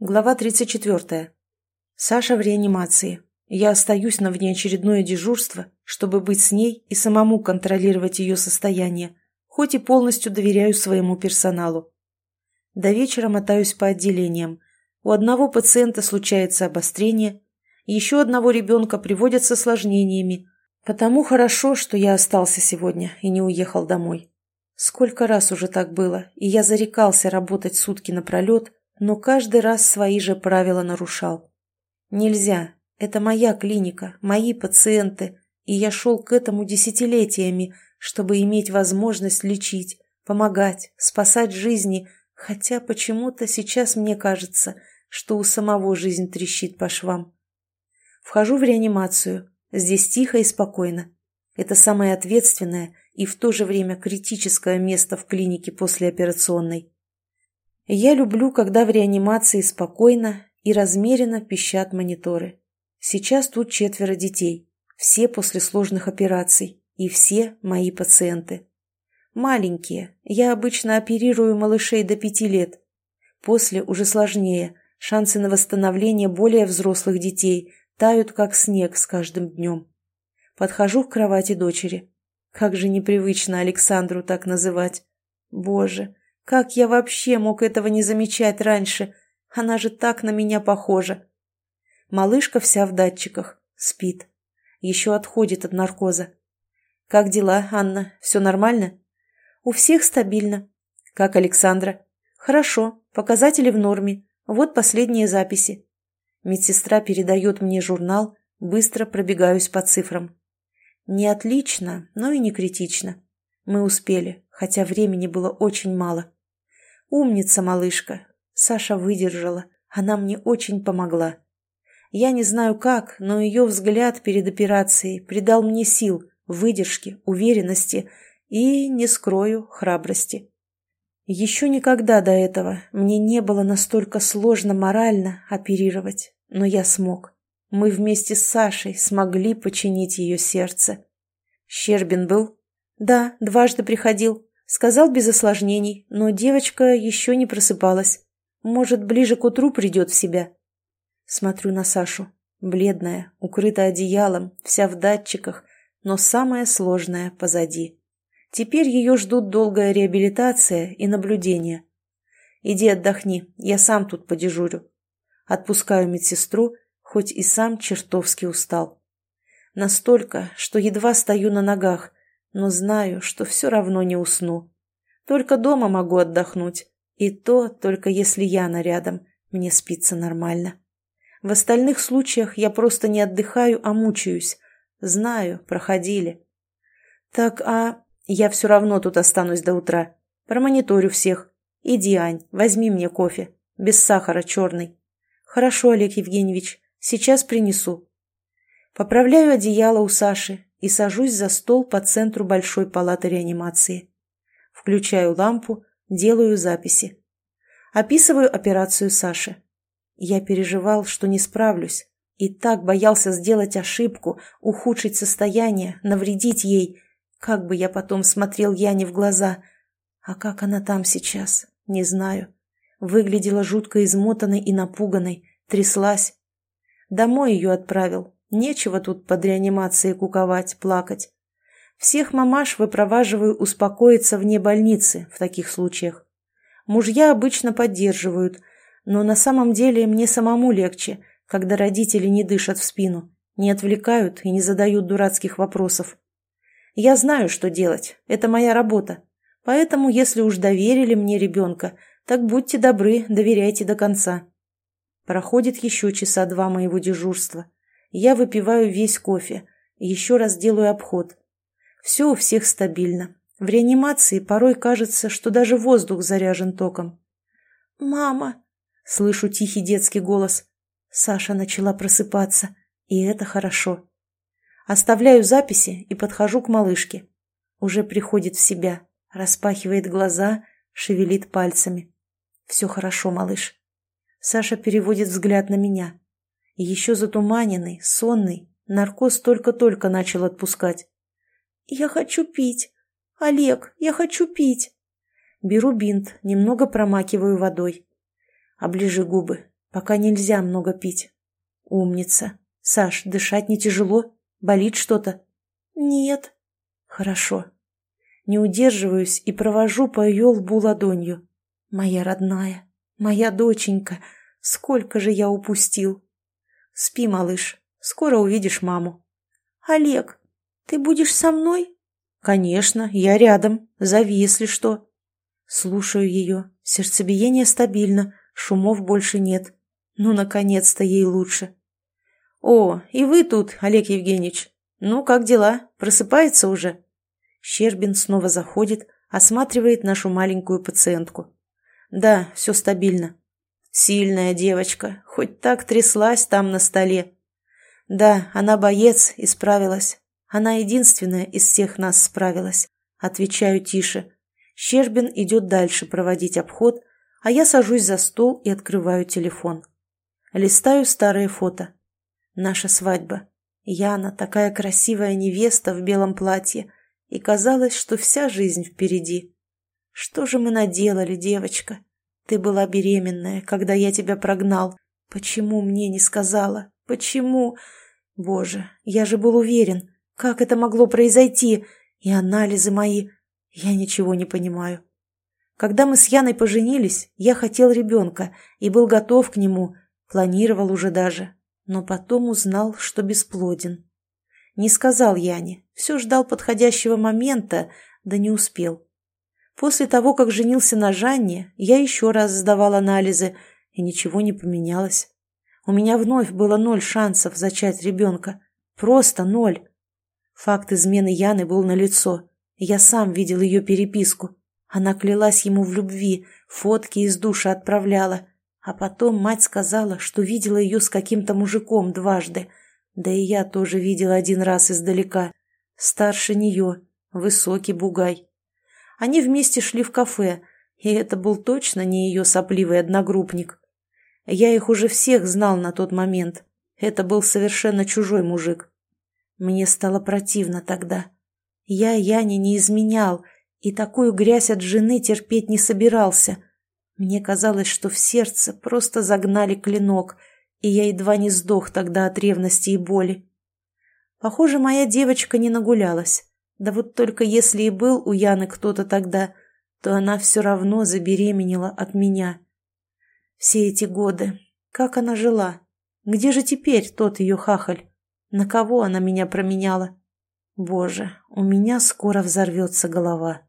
Глава 34. Саша в реанимации. Я остаюсь на внеочередное дежурство, чтобы быть с ней и самому контролировать ее состояние, хоть и полностью доверяю своему персоналу. До вечера мотаюсь по отделениям. У одного пациента случается обострение, еще одного ребенка приводят с осложнениями, потому хорошо, что я остался сегодня и не уехал домой. Сколько раз уже так было, и я зарекался работать сутки напролет, но каждый раз свои же правила нарушал. Нельзя. Это моя клиника, мои пациенты, и я шел к этому десятилетиями, чтобы иметь возможность лечить, помогать, спасать жизни, хотя почему-то сейчас мне кажется, что у самого жизнь трещит по швам. Вхожу в реанимацию. Здесь тихо и спокойно. Это самое ответственное и в то же время критическое место в клинике послеоперационной. Я люблю, когда в реанимации спокойно и размеренно пищат мониторы. Сейчас тут четверо детей, все после сложных операций, и все мои пациенты. Маленькие, я обычно оперирую малышей до пяти лет. После уже сложнее, шансы на восстановление более взрослых детей тают, как снег с каждым днем. Подхожу к кровати дочери. Как же непривычно Александру так называть. Боже, как я вообще мог этого не замечать раньше? Она же так на меня похожа. Малышка вся в датчиках. Спит. Еще отходит от наркоза. Как дела, Анна? Все нормально? У всех стабильно. Как Александра? Хорошо. Показатели в норме. Вот последние записи. Медсестра передает мне журнал. Быстро пробегаюсь по цифрам. Не отлично, но и не критично. Мы успели, хотя времени было очень мало. Умница, малышка. Саша выдержала. Она мне очень помогла. Я не знаю как, но ее взгляд перед операцией придал мне сил, выдержки, уверенности и, не скрою, храбрости. Еще никогда до этого мне не было настолько сложно морально оперировать, но я смог. Мы вместе с Сашей смогли починить ее сердце. Щербин был? Да, дважды приходил. Сказал без осложнений, но девочка еще не просыпалась. Может, ближе к утру придет в себя. Смотрю на Сашу. Бледная, укрыта одеялом, вся в датчиках, но самое сложное позади. Теперь ее ждут долгая реабилитация и наблюдение. Иди отдохни, я сам тут подежурю. Отпускаю медсестру, хоть и сам чертовски устал. Настолько, что едва стою на ногах, но знаю, что все равно не усну. Только дома могу отдохнуть, и то только если Яна рядом, мне спится нормально. В остальных случаях я просто не отдыхаю, а мучаюсь. Знаю, проходили. Так, а я все равно тут останусь до утра. Промониторю всех. Иди, Ань, возьми мне кофе. Без сахара, черный. Хорошо, Олег Евгеньевич, сейчас принесу. Поправляю одеяло у Саши, и сажусь за стол по центру большой палаты реанимации. Включаю лампу, делаю записи. Описываю операцию Саши. Я переживал, что не справлюсь, и так боялся сделать ошибку, ухудшить состояние, навредить ей. Как бы я потом смотрел Яне в глаза. А как она там сейчас, не знаю. Выглядела жутко измотанной и напуганной, тряслась. Домой ее отправил, Нечего тут под реанимацией куковать, плакать. Всех мамаш выпроваживаю успокоиться вне больницы в таких случаях. Мужья обычно поддерживают, но на самом деле мне самому легче, когда родители не дышат в спину, не отвлекают и не задают дурацких вопросов. Я знаю, что делать, это моя работа. Поэтому, если уж доверили мне ребенка, так будьте добры, доверяйте до конца. Проходит еще часа два моего дежурства. Я выпиваю весь кофе, еще раз делаю обход. Все у всех стабильно. В реанимации порой кажется, что даже воздух заряжен током. «Мама!» — слышу тихий детский голос. Саша начала просыпаться, и это хорошо. Оставляю записи и подхожу к малышке. Уже приходит в себя, распахивает глаза, шевелит пальцами. «Все хорошо, малыш». Саша переводит взгляд на меня. Еще затуманенный, сонный, наркоз только-только начал отпускать. «Я хочу пить! Олег, я хочу пить!» Беру бинт, немного промакиваю водой. Оближи губы. Пока нельзя много пить. Умница. Саш, дышать не тяжело? Болит что-то? Нет. Хорошо. Не удерживаюсь и провожу по ее лбу ладонью. Моя родная, моя доченька, сколько же я упустил. Спи, малыш, скоро увидишь маму. Олег, ты будешь со мной? Конечно, я рядом, зови, если что. Слушаю ее, сердцебиение стабильно, шумов больше нет. Ну, наконец-то ей лучше. О, и вы тут, Олег Евгеньевич. Ну, как дела? Просыпается уже? Щербин снова заходит, осматривает нашу маленькую пациентку. Да, все стабильно. Сильная девочка, хоть так тряслась там на столе. Да, она боец и справилась. Она единственная из всех нас справилась. Отвечаю тише. Щербин идет дальше проводить обход, а я сажусь за стол и открываю телефон. Листаю старые фото. Наша свадьба. Яна, такая красивая невеста в белом платье, и казалось, что вся жизнь впереди. Что же мы наделали, девочка? Ты была беременная, когда я тебя прогнал. Почему мне не сказала? Почему? Боже, я же был уверен. Как это могло произойти? И анализы мои. Я ничего не понимаю. Когда мы с Яной поженились, я хотел ребенка и был готов к нему, планировал уже даже, но потом узнал, что бесплоден. Не сказал Яне, все ждал подходящего момента, да не успел. После того, как женился на Жанне, я еще раз сдавал анализы, и ничего не поменялось. У меня вновь было ноль шансов зачать ребенка. Просто ноль. Факт измены Яны был налицо. Я сам видел ее переписку. Она клялась ему в любви, фотки из душа отправляла. А потом мать сказала, что видела ее с каким-то мужиком дважды. Да и я тоже видел один раз издалека. Старше нее, высокий бугай. Они вместе шли в кафе, и это был точно не ее сопливый одногруппник. Я их уже всех знал на тот момент. Это был совершенно чужой мужик. Мне стало противно тогда. Я Яне не изменял, и такую грязь от жены терпеть не собирался. Мне казалось, что в сердце просто загнали клинок, и я едва не сдох тогда от ревности и боли. Похоже, моя девочка не нагулялась. Да вот только если и был у Яны кто-то тогда, то она все равно забеременела от меня. Все эти годы. Как она жила? Где же теперь тот ее хахаль? На кого она меня променяла? Боже, у меня скоро взорвется голова.